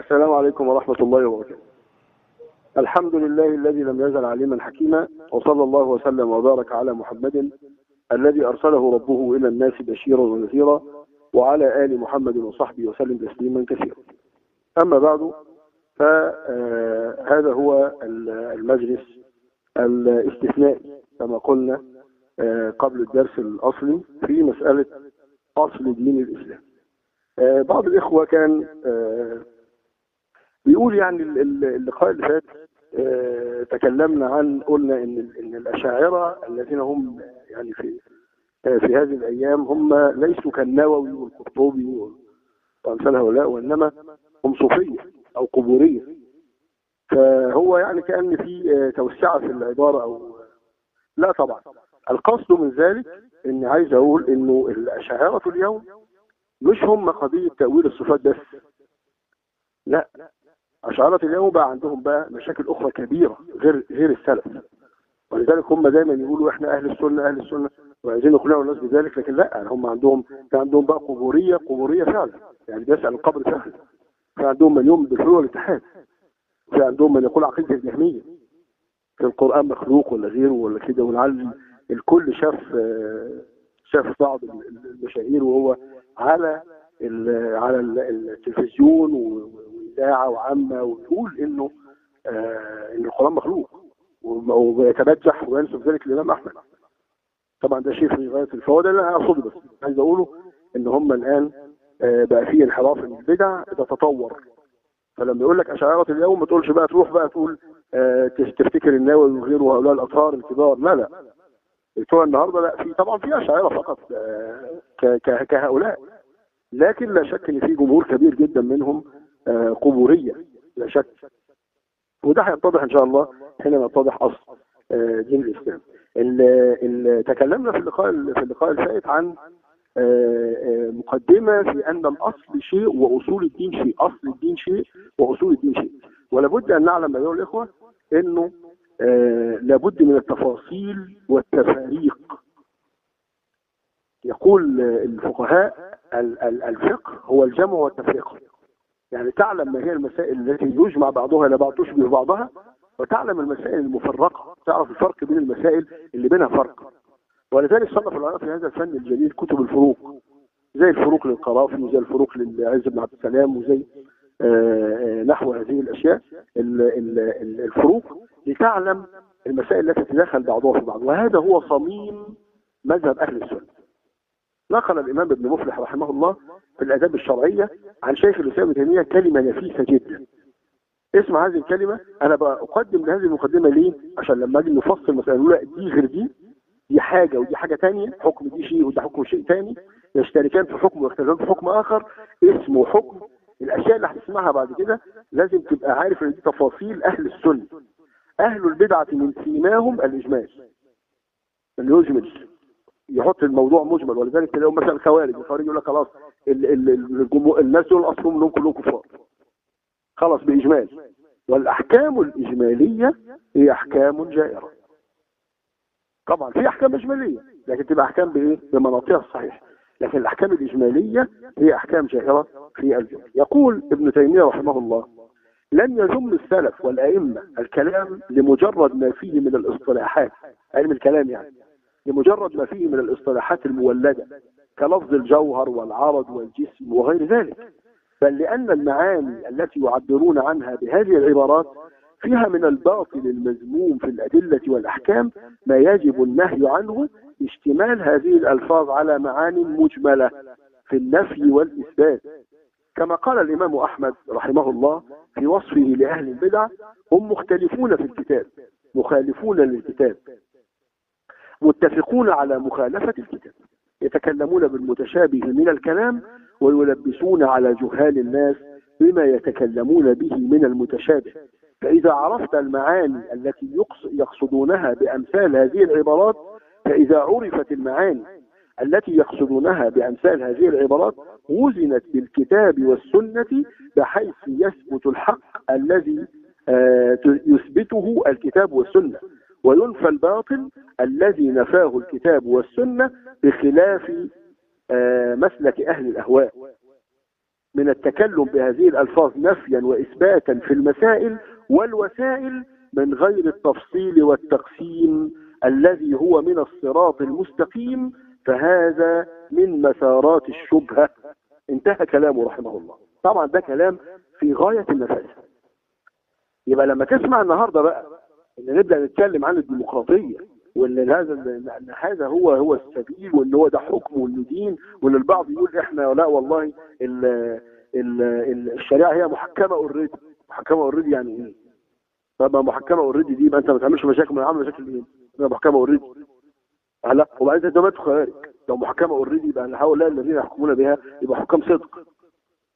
السلام عليكم ورحمة الله وبركاته. الحمد لله الذي لم يزل عليما حكيما وصلى الله وسلم وبارك على محمد الذي أرسله ربه إلى الناس بشيرا ونذيرا وعلى آل محمد وصحبه وسلم تسليما كثيرا. أما بعد فهذا هو المجلس الاستثنائي كما قلنا قبل الدرس الأصلي في مسألة أصل دين الإسلام. بعض الإخوة كان بيقول يعني ال- ال- اللقاء اللي فات آه، تكلمنا عن قلنا إن إن الأشاعرة الذين هم يعني في آه، في هذه الأيام هم ليسوا كالنووي والقرطبي وأمثال هؤلاء وإنما هم صوفية أو قبورية. فهو يعني كأن في آه، توسعة في العبارة أو لا طبعا. القصد من ذلك إني عايز أقول إنه الأشاعرة اليوم مش هم قضية تأويل الصفات بس. لا أشعرة اليوم بقى عندهم بقى مشاكل أخرى كبيرة غير غير السلف. ولذلك هم دايما يقولوا إحنا أهل السنة أهل السنة وعايزين يقنعوا الناس بذلك لكن لا هم عندهم كان عندهم بقى قبورية قبورية فعلا. يعني بيسأل القبر فعلا. في عندهم من يؤمن بالحلول والاتحاد في عندهم من يقول عقيدة الجهمية. في القرآن مخلوق ولا غيره ولا كده ولعل الكل شاف شاف بعض المشاهير وهو على على ال- التلفزيون واذاعه وعامة ويقول إنه آه إن القرآن مخلوق ويتبجح وينسب ذلك للإمام أحمد. طبعا ده شيء في غاية الفوائد. اللي أنا أقصده بس عايز أقوله إن هم الآن آه بقى في انحراف إن البدع بتتطور. فلما يقول لك اشاعره اليوم ما تقولش بقى تروح بقى تقول آه تفتكر النووي وغيره وهؤلاء الأطهار الكبار. لا لا. بتوع النهارده لا في طبعا في اشاعره فقط آه كهؤلاء. لكن لا شك إن في جمهور كبير جدا منهم قبورية لا شك. وده هيتضح إن شاء الله حينما يتضح أصل آه، دين الإسلام. ال- ال- تكلمنا في اللقاء في اللقاء الفائت عن آه، آه، مقدمة في أن الأصل شيء وأصول الدين شيء. أصل الدين شيء وأصول الدين شيء. ولابد أن نعلم أيها الإخوة إنه آه، لابد من التفاصيل والتفاريق. يقول الفقهاء ال- ال- الفقه هو الجمع والتفريق. يعني تعلم ما هي المسائل التي يجمع بعضها إلى بعض تشبه بعضها وتعلم المسائل المفرقة تعرف الفرق بين المسائل اللي بينها فرق. ولذلك صنف العلماء في هذا الفن الجديد كتب الفروق زي الفروق للقرافي وزي الفروق للعز بن عبد السلام وزي آه، آه، نحو هذه الأشياء. ال- ال- ال- الفروق لتعلم المسائل التي تتداخل بعضها في بعض. وهذا هو صميم مذهب أهل السنة. نقل الإمام ابن مفلح رحمه الله في الأداب الشرعية عن شيخ الإسلام ابن تيمية كلمة نفيسة جدا. اسمع هذه الكلمة. أنا بقدم لهذه المقدمة ليه؟ عشان لما أجي نفصل نقول لا دي غير دي دي حاجة ودي حاجة ثانية حكم دي شيء وده حكم شيء ثاني يشتركان في حكم ويختلفان في حكم آخر. اسمه حكم الأشياء اللي هتسمعها بعد كده لازم تبقى عارف إن دي تفاصيل أهل السنة. أهل البدعة من سيماهم الاجمال اللي يجمل يحط الموضوع مجمل. ولذلك تلاقوا مثلا الخوارج الخوارج يقول لك خلاص الناس دول أصلهم إنهم كلهم كفار. خلاص بإجمال. والأحكام الإجمالية هي أحكام جائرة. طبعا في أحكام إجمالية لكن تبقى أحكام بإيه؟ بمناطقها الصحيح لكن الأحكام الإجمالية هي أحكام جائرة في الجمله يقول ابن تيمية رحمه الله لم يذم السلف والأئمة الكلام لمجرد ما فيه من الاصطلاحات. علم الكلام يعني. لمجرد ما فيه من الاصطلاحات المولدة كلفظ الجوهر والعرض والجسم وغير ذلك بل لأن المعاني التي يعبرون عنها بهذه العبارات فيها من الباطل المذموم في الأدلة والأحكام ما يجب النهي عنه اشتمال هذه الألفاظ على معاني مجملة في النفي والإثبات. كما قال الإمام أحمد رحمه الله في وصفه لأهل البدع هم مختلفون في الكتاب مخالفون للكتاب. متفقون على مخالفة الكتاب. يتكلمون بالمتشابه من الكلام ويلبسون على جهال الناس بما يتكلمون به من المتشابه. فإذا عرفت المعاني التي يقص- يقصدونها بأمثال هذه العبارات فإذا عرفت المعاني التي يقصدونها بأمثال هذه العبارات وزنت بالكتاب والسنة بحيث يثبت الحق الذي آه، يثبته الكتاب والسنة. وينفى الباطل الذي نفاه الكتاب والسنة بخلاف آه، مسلك أهل الأهواء. من التكلم بهذه الألفاظ نفيا وإثباتا في المسائل والوسائل من غير التفصيل والتقسيم الذي هو من الصراط المستقيم فهذا من مسارات الشبهة. انتهى كلامه رحمه الله. طبعا ده كلام في غاية النفاذ. يبقى لما تسمع النهاردة بقى إن نبدأ نتكلم عن الديمقراطية وإن هذا إن هذا هو هو السبيل وإن هو ده حكم وانه دين وإن البعض يقول إحنا لا والله ال ال ال الشريعة هي محكمة already محكمة already يعني إيه؟ طب محكمة already دي يبقى أنت ما تعملش مشاكل ما عامل مشاكل إيه؟ محكمة already لا وبعدين أنت دلوقتي خوارج لو محكمة already يبقى هؤلاء الذين يحكمون بها يبقى حكام صدق.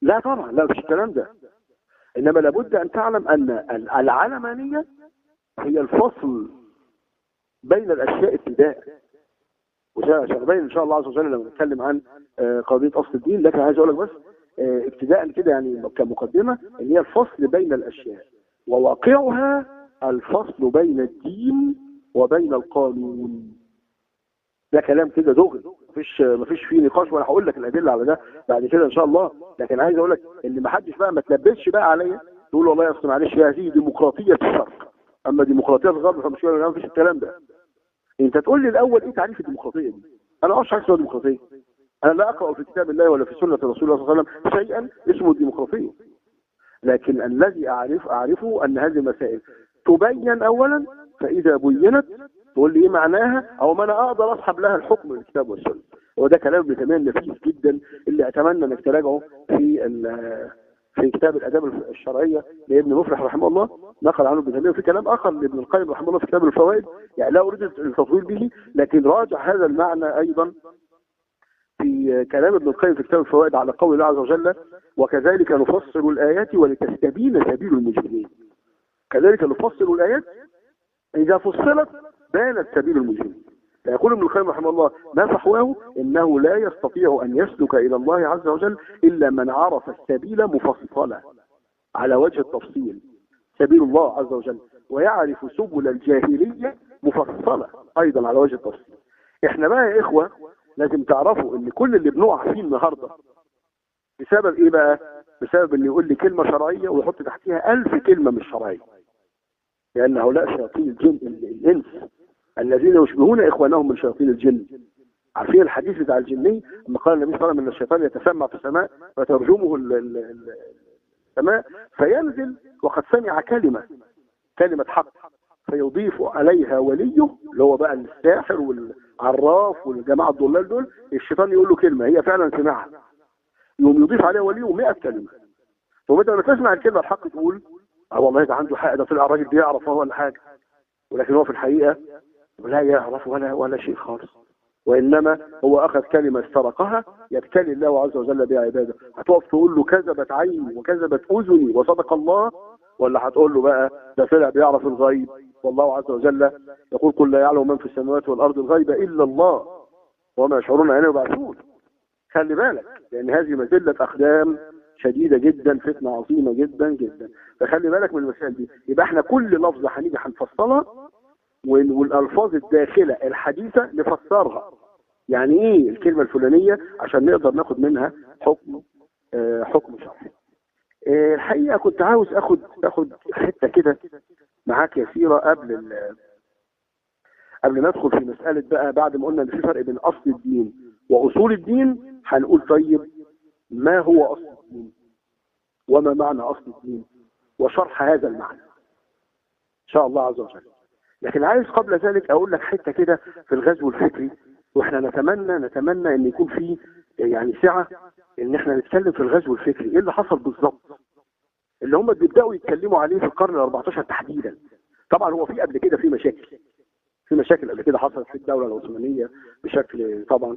لا طبعا لا مفيش الكلام ده. إنما لابد أن تعلم أن العلمانية هي الفصل بين الأشياء ابتداء. وسنبين إن شاء الله عز وجل لما نتكلم عن قضية أصل الدين. لكن عايز أقول لك بس ابتداء كده يعني كمقدمة إن هي الفصل بين الأشياء. وواقعها الفصل بين الدين وبين القانون. ده كلام كده دغري. مفيش مفيش فيه نقاش وأنا هقول لك الأدلة على ده بعد كده إن شاء الله. لكن عايز أقول لك إن ما حدش بقى ما تلبسش بقى عليا تقول والله اصل معلش هذه ديمقراطية الشرق. أما ديمقراطية الغرب فمش ما فيش الكلام ده. أنت تقول لي الأول إيه تعريف الديمقراطية دي؟ أنا أعرفش حاجة اسمها ديمقراطية. أنا لا أقرأ في كتاب الله ولا في سنة رسول الله صلى الله عليه وسلم شيئا اسمه الديمقراطية. لكن الذي أعرف أعرفه أن هذه المسائل تبين اولا فإذا بينت تقول لي إيه معناها أو ما أنا أقدر اسحب لها الحكم من الكتاب والسنة. وده كلام تيمية نفيس جدا اللي أتمنى إنك تراجعه في في كتاب الأداب الشرعية لابن مفلح رحمه الله نقل عنه ابن تيمية وفي كلام آخر لابن القيم رحمه الله في كتاب الفوائد يعني لا أريد التطويل به لكن راجع هذا المعنى أيضا في كلام ابن القيم في كتاب الفوائد على قول الله عز وجل وكذلك نفصل الآيات ولتستبين سبيل المجرمين كذلك نفصل الآيات إذا فصلت بانت سبيل المجرمين. فيقول ابن القيم رحمه الله ما فحواه إنه لا يستطيع أن يسلك إلى الله عز وجل إلا من عرف السبيل مفصلا. على وجه التفصيل سبيل الله عز وجل ويعرف سبل الجاهلية مفصلة أيضا على وجه التفصيل. إحنا بقى يا إخوة لازم تعرفوا إن كل اللي بنقع فيه النهارده بسبب إيه بقى؟ بسبب إن يقول لي كلمة شرعية ويحط تحتها ألف كلمة مش شرعية. لأن هؤلاء شياطين الجن الإنس. الذين يشبهون إخوانهم من شياطين الجن. عارفين الحديث بتاع الجني؟ لما قال النبي صلى الله عليه وسلم إن الشيطان يتسمع في السماء فترجمه السماء فينزل وقد سمع كلمة كلمة حق. فيضيف عليها وليه اللي هو بقى الساحر والعراف والجماعة الضلال دول الشيطان يقول له كلمة هي فعلا سمعها. يقوم يضيف عليها وليه 100 كلمة. فبدل ما تسمع الكلمة الحق تقول آه والله ده عنده حق ده طلع الراجل بيعرف هو ولا حاجة. ولكن هو في الحقيقة لا يعرف ولا ولا شيء خالص. وإنما هو أخذ كلمة استرقها يبتلي الله عز وجل بها عباده. هتقف تقول له كذبت عيني وكذبت أذني وصدق الله؟ ولا هتقول له بقى ده طلع بيعرف الغيب؟ والله عز وجل يقول قل لا يعلم من في السماوات والأرض الغيب إلا الله وما يشعرون انه يبعثون. خلي بالك لأن هذه مزله أقدام شديدة جدا فتنة عظيمة جدا جدا. فخلي بالك من المسائل دي. يبقى إحنا كل لفظة هنيجي هنفصلها والألفاظ الداخلة الحديثة نفسرها. يعني إيه الكلمة الفلانية؟ عشان نقدر ناخد منها حكم آه حكم شرعي آه الحقيقة كنت عاوز آخد آخد حتة كده معاك يسيرة قبل قبل ما ندخل في مسألة بقى بعد ما قلنا إن في فرق بين أصل الدين وأصول الدين هنقول طيب ما هو أصل الدين؟ وما معنى أصل الدين؟ وشرح هذا المعنى. إن شاء الله عز وجل. لكن عايز قبل ذلك أقول لك حتة كده في الغزو الفكري وإحنا نتمنى نتمنى إن يكون في يعني سعة إن إحنا نتكلم في الغزو الفكري. إيه اللي حصل بالظبط؟ اللي هم بيبدأوا يتكلموا عليه في القرن ال 14 تحديدا. طبعا هو في قبل كده في مشاكل في مشاكل قبل كده حصلت في الدولة العثمانية بشكل طبعا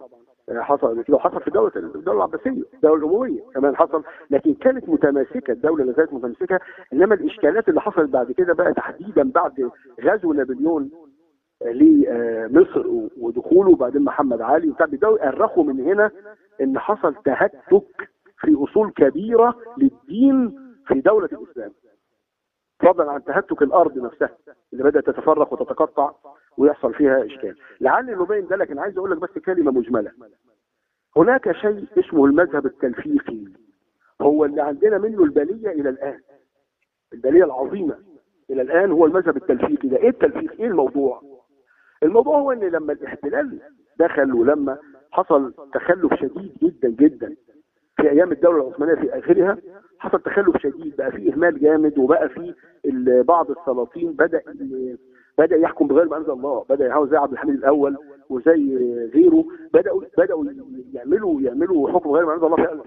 حصل قبل كده وحصل في الدولة الدولة العباسية الدولة الامويه كمان حصل لكن كانت متماسكة الدولة اللي كانت متماسكة إنما الإشكالات اللي حصلت بعد كده بقى تحديدا بعد غزو نابليون لمصر ودخوله وبعدين محمد علي وبتاع بداوا يأرخوا من هنا إن حصل تهتك في أصول كبيرة للدين في دولة الإسلام. فضلا عن تهتك الأرض نفسها اللي بدأت تتفرق وتتقطع ويحصل فيها إشكال. لعل نبين ده لكن عايز أقول لك بس كلمة مجملة. هناك شيء اسمه المذهب التلفيقي هو اللي عندنا منه البلية إلى الآن. البلية العظيمة إلى الآن هو المذهب التلفيقي ده إيه التلفيق إيه الموضوع؟ الموضوع هو إن لما الاحتلال دخل ولما حصل تخلف شديد جدا جدا في أيام الدولة العثمانية في آخرها حصل تخلف شديد بقى في إهمال جامد وبقى في بعض السلاطين بدأ بدأ يحكم بغير ما أنزل الله بدأ يحاول زي عبد الحميد الأول وزي غيره بدأوا بدأوا يعملوا يعملوا حكم غير ما أنزل الله فعلا.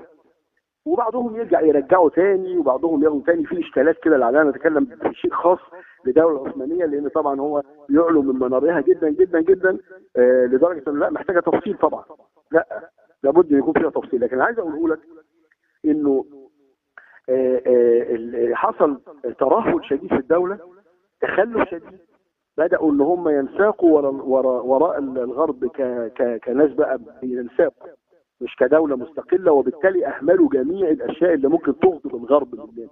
وبعضهم يرجع يرجعوا تاني وبعضهم ياخدوا تاني في اشكالات كده لعلنا نتكلم في شيء خاص للدوله العثمانيه لأن طبعا هو يعلو من منارها جدا جدا جدا آه لدرجة انه لا محتاجة تفصيل طبعا. لا لابد إن يكون فيها تفصيل. لكن عايز أقوله لك إنه حصل ترهل شديد في الدولة تخلف شديد. بدأوا إن هم ينساقوا وراء وراء, الغرب كناس بقى بينساقوا مش كدولة مستقلة. وبالتالي أهملوا جميع الأشياء اللي ممكن تغضب الغرب مننا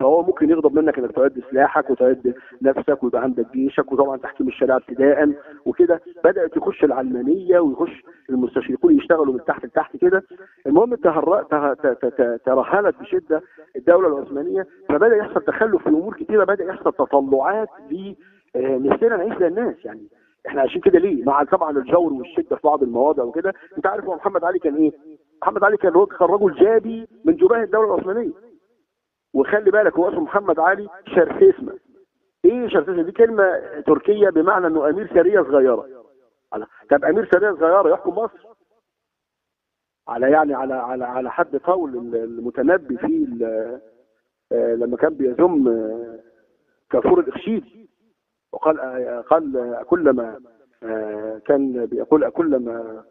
فهو ممكن يغضب منك إنك تعد سلاحك وتعد نفسك ويبقى عندك جيشك وطبعا تحكيم الشريعه ابتداء وكده. بدأت تخش العلمانية ويخش المستشرقون يشتغلوا من تحت لتحت كده. المهم ترهلت بشدة الدولة العثمانية فبدأ يحصل تخلف في أمور كثيره بدأ يحصل تطلعات ل آه، نفسنا نعيش زي الناس يعني. إحنا عايشين كده ليه؟ مع طبعا الجور والشدة في بعض المواضع وكده. أنت عارف هو محمد علي كان إيه؟ محمد علي كان كان رجل جابي من جباه الدولة العثمانية. وخلي بالك هو اسمه محمد علي شرفيسمة إيه شرفيسمة دي كلمة تركية بمعنى إنه أمير سرية صغيرة. طب أمير سرية صغيرة يحكم مصر؟ على يعني على على على حد قول المتنبي في آه، لما كان بيذم آه، كافور الاخشيدي وقال آه، قال كلما كان بيقول كلما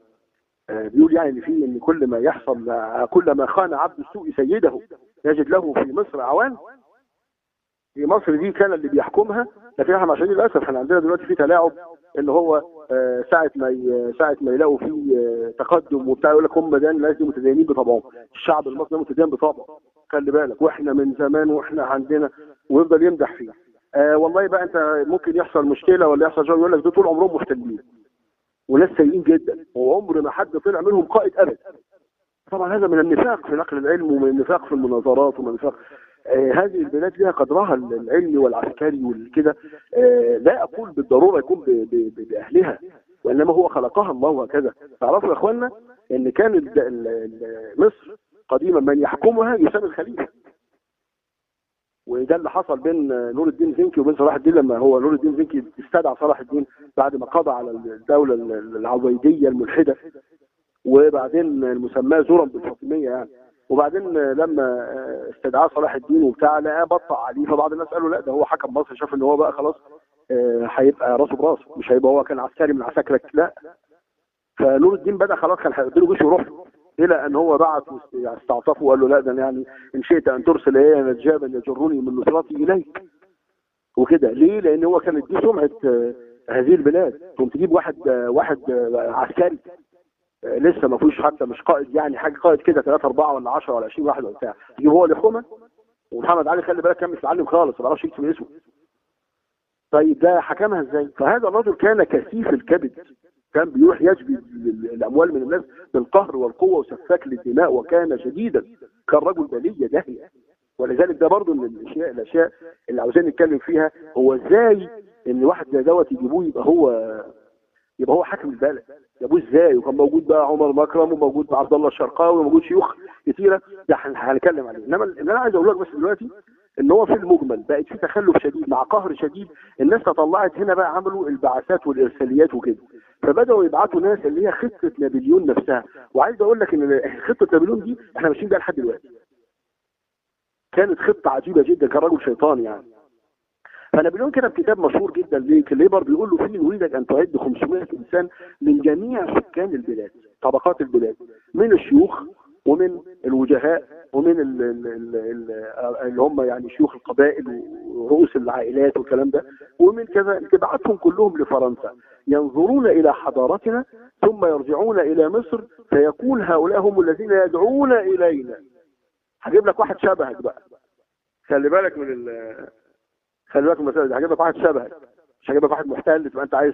بيقول يعني في إن كل ما يحصل آه، كلما خان عبد السوء سيده. يجد له في مصر عوان في مصر دي كان اللي بيحكمها لكن إحنا عشان للأسف. إحنا عندنا دلوقتي في تلاعب ان هو آه، ساعة ما ساعة ما يلاقوا في آه، تقدم وبتاع يقول لك هم ده الناس دي متدينين بطبعهم. الشعب المصري متدين بطبعه. خلي بالك وإحنا من زمان وإحنا عندنا ويفضل يمدح فيه. آه والله بقى أنت ممكن يحصل مشكلة ولا يحصل شيء يقول لك دول طول عمرهم محتلين وناس سيئين جدا وعمر ما حد طلع منهم قائد ابدا طبعا هذا من النفاق في نقل العلم ومن النفاق في المناظرات ومن النفاق. آه هذه البلاد لها قدرها العلمي والعسكري والكده آه لا أقول بالضرورة يكون بأهلها وإنما هو خلقها الله هكذا تعرفوا يا اخوانا إن كان مصر قديما من يحكمها يسمى الخليفه وده اللي حصل بين نور الدين زنكي وبين صلاح الدين لما هو نور الدين زنكي استدعى صلاح الدين بعد ما قضى على الدولة العبيدية الملحدة. وبعدين المسماه زورا بالفاطميه يعني. وبعدين لما استدعاه صلاح الدين وبتاع لقاه بطأ عليه فبعض الناس قالوا لا ده هو حكم مصر شاف إن هو بقى خلاص آه، هيبقى راسه براس مش هيبقى هو كان عسكري من عساكرك لا. فنور الدين بدأ خلاص كان هيقضي له جيش ويروح. له. إلى أن هو بعت يعني استعطفه وقال له لا ده يعني إن شئت أن ترسل إلي نجابا يجرني من نصرتي إليك. وكده. ليه؟ لأن هو كانت دي سمعة آه، هذه البلاد. تقوم تجيب واحد آه، واحد عسكري. لسه ما فيهوش حتى مش قائد يعني حاجة قائد كده 3 4 ولا 10 ولا 20 واحد ولا بتاع. تجيب هو يحكمها ومحمد علي خلي بالك كان متعلم خالص ما بيعرفش يكتب اسمه. طيب ده حكمها إزاي؟ فهذا الرجل كان كثيف الكبد. كان بيروح يجبي ال- الاموال من الناس بالقهر والقوة وسفاك للدماء وكان شديدا كان رجل بليه داهيه ولذلك ده برضه من الأشياء الأشياء اللي عاوزين نتكلم فيها هو إزاي إن واحد زي دوت يجيبوه يبقى هو يبقى هو حاكم البلد. جابوه إزاي؟ وكان موجود بقى عمر مكرم وموجود عبد الله الشرقاوي وموجود شيوخ كتيرة. ده هن- هنتكلم عليه. إنما اللي أنا عايز أقول لك بس دلوقتي إن هو في المجمل بقت في تخلف شديد مع قهر شديد. الناس تطلعت هنا بقى عملوا البعثات والإرساليات وكده. فبدأوا يبعتوا ناس اللي هي خطة نابليون نفسها. وعايز أقول لك إن خطة نابليون دي إحنا ماشيين بيها لحد دلوقتي. كانت خطة عجيبة جدا كان رجل شيطان يعني. فنابليون كتب كتاب مشهور جدا لكليبر بيقول له فيه نريدك أن تعد 500 إنسان من جميع سكان البلاد طبقات البلاد من الشيوخ ومن الوجهاء ومن ال ال ال ال اللي هم يعني شيوخ القبائل ورؤوس العائلات والكلام ده ومن كذا تبعتهم كلهم لفرنسا. ينظرون إلى حضارتنا ثم يرجعون إلى مصر فيكون هؤلاء هم الذين يدعون إلينا. هجيب لك واحد شبهك بقى. خلي بالك من خلي بالك من المسألة دي. هجيب لك واحد شبهك. مش هجيب لك واحد محتل تبقى انت عايز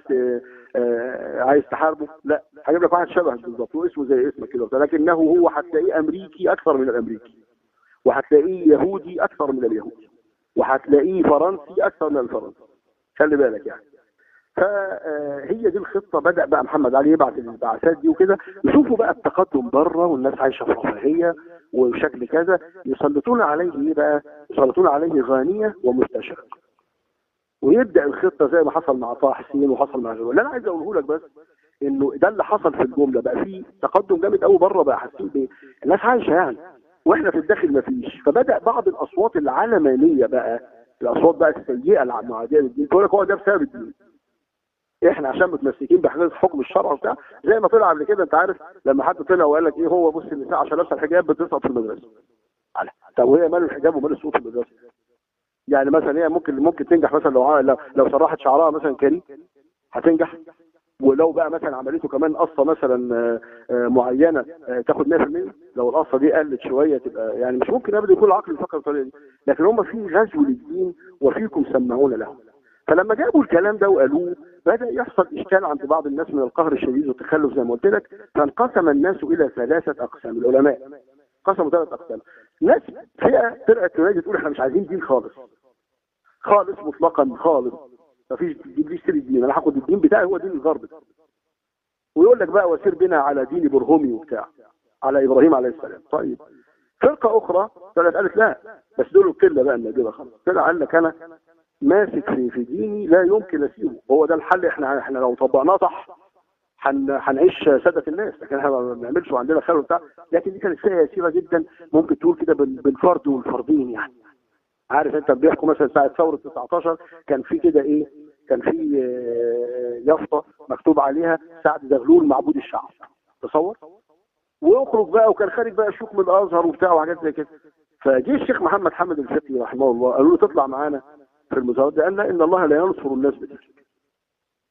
آه، عايز تحاربه. لا هجيب لك واحد شبهك بالظبط واسمه زي اسمك كده لكنه هو هتلاقيه أمريكي أكثر من الأمريكي وهتلاقيه يهودي أكثر من اليهودي وهتلاقيه فرنسي أكثر من الفرنسي. خلي بالك يعني. فهي دي الخطة. بدأ بقى محمد علي يبعت البعثات دي وكده. يشوفوا بقى التقدم بره والناس عايشة في رفاهية وشكل كذا. يسلطون عليه إيه بقى؟ يسلطون عليه غانيه ومستشرق ويبدأ الخطة زي ما حصل مع طه حسين وحصل مع غيره اللي أنا عايز أقوله لك بس إنه ده اللي حصل في الجملة. بقى في تقدم جامد قوي بره بقى حاسين بايه الناس عايشة يعني. وإحنا في الداخل ما فيش. فبدأ بعض الأصوات العلمانيه بقى الأصوات بقى السيئة المعاديه للدين تقول لك هو ده بسبب الدين. إحنا عشان متمسكين بحاجات حكم الشرع وبتاع زي ما طلع قبل كده أنت عارف لما حد طلع وقال لك إيه هو بص النساء عشان لابسه الحجاب بتسقط في المدرسة. طب وهي مال الحجاب ومال السقوط في المدرسة؟ يعني مثلا هي ممكن ممكن تنجح مثلا لو لو, سرحت شعرها مثلا كريم هتنجح. ولو بقى مثلا عملته كمان قصة مثلا معينة تاخد 100% لو القصة دي قلت شوية تبقى يعني مش ممكن ابدا يكون العقل يفكر بالطريقة دي. لكن هم في غزو للدين وفيكم سمعون له. فلما جابوا الكلام ده وقالوه بدأ يحصل إشكال عند بعض الناس من القهر الشديد والتخلف زي ما قلت لك. فانقسم الناس إلى ثلاثة أقسام العلماء. قسموا ثلاث أقسام. ناس فئة فرقة تنادي تقول إحنا مش عايزين دين خالص. خالص مطلقا خالص. مفيش دين ليش الدين. أنا هاخد الدين بتاعي هو دين الغرب. ويقول لك بقى وسير بنا على دين برهومي وبتاع على إبراهيم عليه السلام. طيب. فرقة أخرى طلعت قالت لا بس دول القله بقى النادرة خلاص طلع قال لك أنا ماسك في في ديني لا يمكن اسيبه هو ده الحل إحنا إحنا لو طبقناه صح هنعيش سادة الناس. لكن إحنا ما بنعملش وعندنا خير وبتاع. لكن دي كانت يسيره جدا ممكن تقول كده بالفرد والفردين يعني. عارف انت بيحكوا مثلا ساعة ثورة 19 كان في كده إيه؟ كان في يافطة مكتوب عليها سعد زغلول معبود الشعب. تصور؟ ويخرج بقى وكان خارج بقى شيوخ من الأزهر وبتاع وحاجات زي كده. فجه الشيخ محمد حمد الفقي رحمه الله قالوا له تطلع معانا في المظاهرات دي. قال إن الله لا ينصر الناس بتلك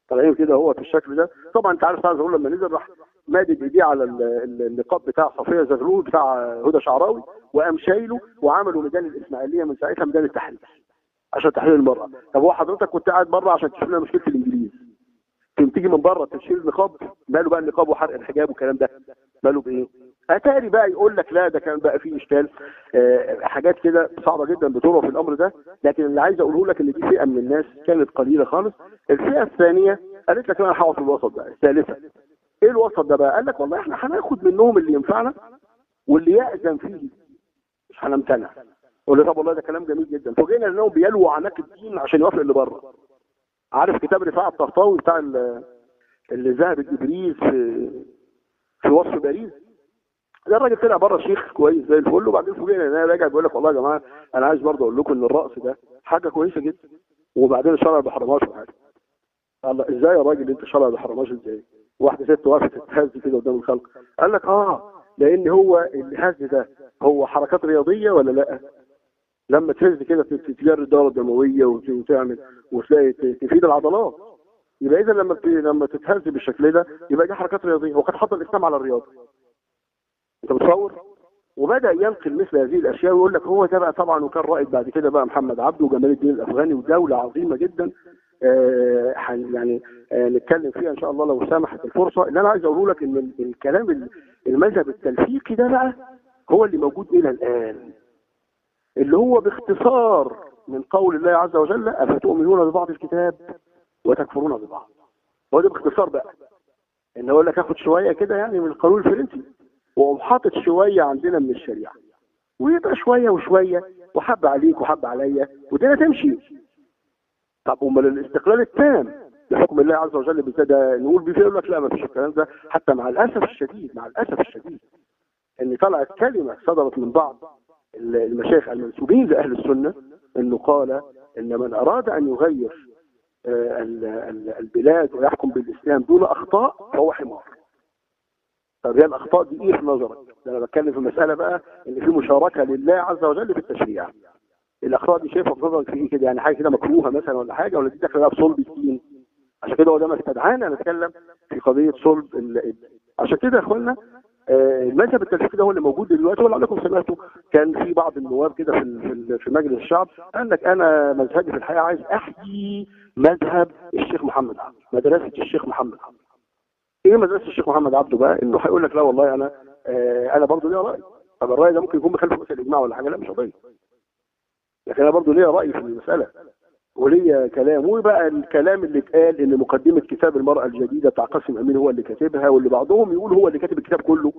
طالعين كده؟ هو في الشكل ده. طبعا أنت عارف سعد زغلول لما نزل راح مادد إيديه على النقاب بتاع صفية زغلول بتاع هدى شعراوي. وقام شايله وعملوا ميدان الإسماعيلية من ساعتها ميدان التحرير. عشان تحرير المرأة. طب هو حضرتك كنت قاعد بره عشان تشوف لنا مشكلة الإنجليز. كنت تيجي من بره تشيل النقاب ماله بقى النقاب وحرق الحجاب والكلام ده؟ ماله بإيه؟ أتاري بقى يقول لك لا ده كان بقى فيه إشكال. آه حاجات كده صعبة جدا بتروى في الأمر ده. لكن اللي عايز أقوله لك إن دي فئة من الناس كانت قليلة خالص. الفئة الثانية قالت لك أنا هحوط الوسط ده الثالثة. إيه الوسط ده بقى؟ قال لك والله إحنا هناخد منهم اللي ينفعنا واللي يأذن فيه. مش هنمتنع قول طب والله ده كلام جميل جدا. فوجئنا انهم بيلووا عناك الدين عشان يوافق اللي بره. عارف كتاب رفاعة الطهطاوي بتاع اللي ذهب الابريز في في وصف باريس؟ ده الراجل طلع بره شيخ كويس زي الفل وبعدين فوجئنا ان أنا راجع بيقول لك والله يا جماعة أنا عايز برضه أقول لكم إن الرقص ده حاجة كويسة جدا. وبعدين الشرع ما بيحرمهاش حاجة الله إزاي يا راجل أنت الشرع ما بيحرمهاش إزاي؟ واحدة ست وقفت تتهز كده قدام الخلق. قال لك آه لأن هو الهز ده هو حركات رياضية ولا لأ؟ لما تهز كده تجري الدوره الدموية وتعمل وتلاقي تفيد العضلات. يبقى اذا لما لما تتهز بالشكل ده يبقى دي حركات رياضية. وقد حط الاسلام على الرياضة. أنت متصور؟ وبدأ ينقل مثل هذه الأشياء ويقول لك هو ده بقى طبعا وكان رائد بعد كده بقى محمد عبده وجمال الدين الأفغاني ودولة عظيمة جدا. يعني آه نتكلم فيها إن شاء الله لو سمحت الفرصة. اللي أنا عايز أقوله لك إن الكلام المذهب التلفيقي ده بقى هو اللي موجود إلى الآن. اللي هو باختصار من قول الله عز وجل أفتؤمنون ببعض الكتاب وتكفرون ببعض. هو ده باختصار بقى. إن أقول لك اخد شوية كده يعني من القانون الفرنسي وأقوم حاطط شوية عندنا من الشريعة. ويبقى شوية وشوية وحب عليك وحب عليا والدنيا تمشي. طب الاستقلال التام لحكم الله عز وجل ده نقول بيه يقول لك لا ما فيش الكلام ده حتى مع الأسف الشديد مع الأسف الشديد إن طلعت كلمة صدرت من بعض المشايخ المنسوبين لأهل السنة إنه قال إن من أراد أن يغير البلاد ويحكم بالإسلام دون أخطاء فهو حمار طب هي الأخطاء دي إيه في نظرك؟ ده أنا بتكلم في مسألة بقى إن في مشاركة لله عز وجل في التشريع. الاخطاء دي شايفها في في إيه كده؟ يعني حاجة كده مكروهة مثلا ولا حاجة؟ ولا دي داخلة بقى بصلب الدين؟ عشان كده هو ده ما استدعانا نتكلم في قضية صلب ال... عشان كده يا إخوانا المذهب التلفيقي ده هو اللي موجود دلوقتي ولا عليكم سمعتوا كان في بعض النواب كده في في مجلس الشعب قال لك أنا مذهبي في الحقيقة عايز احيي مذهب الشيخ محمد عبده مدرسة الشيخ محمد عبده إيه مدرسة الشيخ محمد عبده بقى؟ إنه هيقول لك لا والله أنا آه أنا برضه ليا رأي. طب الرأي ده ممكن يكون بخلاف مثل الإجماع ولا حاجة؟ لا مش قضية. لكن أنا برضه ليا رأي في المسألة وليا كلام. وبقى الكلام اللي اتقال إن مقدمة كتاب المرأة الجديدة بتاع قاسم أمين هو اللي كاتبها واللي بعضهم يقول هو اللي كاتب الكتاب كله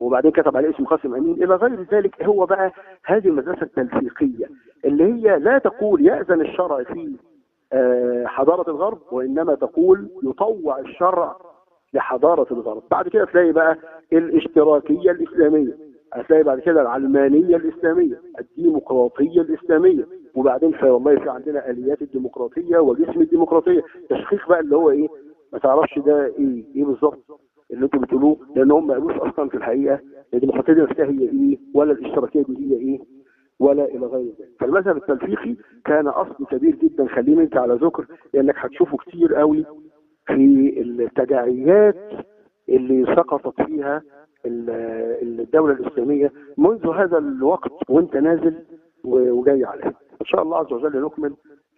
وبعدين كتب عليه اسم قاسم أمين. إلى غير ذلك هو بقى هذه المدرسة التلفيقيه اللي هي لا تقول يأذن الشرع في آه، حضارة الغرب وإنما تقول يطوع الشرع لحضارة الغرب. بعد كده تلاقي بقى الاشتراكية الإسلامية. هتلاقي بعد كده العلمانية الإسلامية الديمقراطية الإسلامية. وبعدين في والله في عندنا آليات الديمقراطية وجسم الديمقراطية. تشخيص بقى اللي هو إيه؟ ما تعرفش ده إيه؟ إيه بالظبط اللي أنتوا بتقولوه؟ لأن هم ما قالوش أصلا في الحقيقة الديمقراطية دي نفسها هي إيه؟ ولا الاشتراكية دي هي إيه؟ ولا إلى غير ذلك. فالمذهب التلفيقي كان أصل كبير جدا. خليني أنت على ذكر لأنك هتشوفه كتير قوي في التداعيات اللي سقطت فيها ال- الدولة الإسلامية منذ هذا الوقت وانت نازل وجاي عليها. إن شاء الله عز وجل نكمل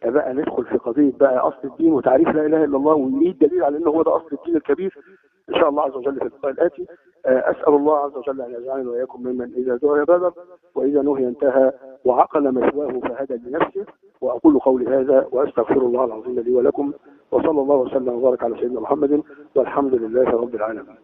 بقى ندخل في قضية بقى أصل الدين وتعريف لا إله إلا الله وإيه الدليل على أنه هو ده أصل الدين الكبير. إن شاء الله عز وجل في اللقاء الآتي. آه، أسأل الله عز وجل أن يجعلنا وإياكم ممن إذا دعي بدر وإذا نهي انتهى وعقل مثواه فهدى لنفسه. وأقول قولي هذا وأستغفر الله العظيم لي ولكم. وصلى الله وسلم وبارك على سيدنا محمد والحمد لله رب العالمين.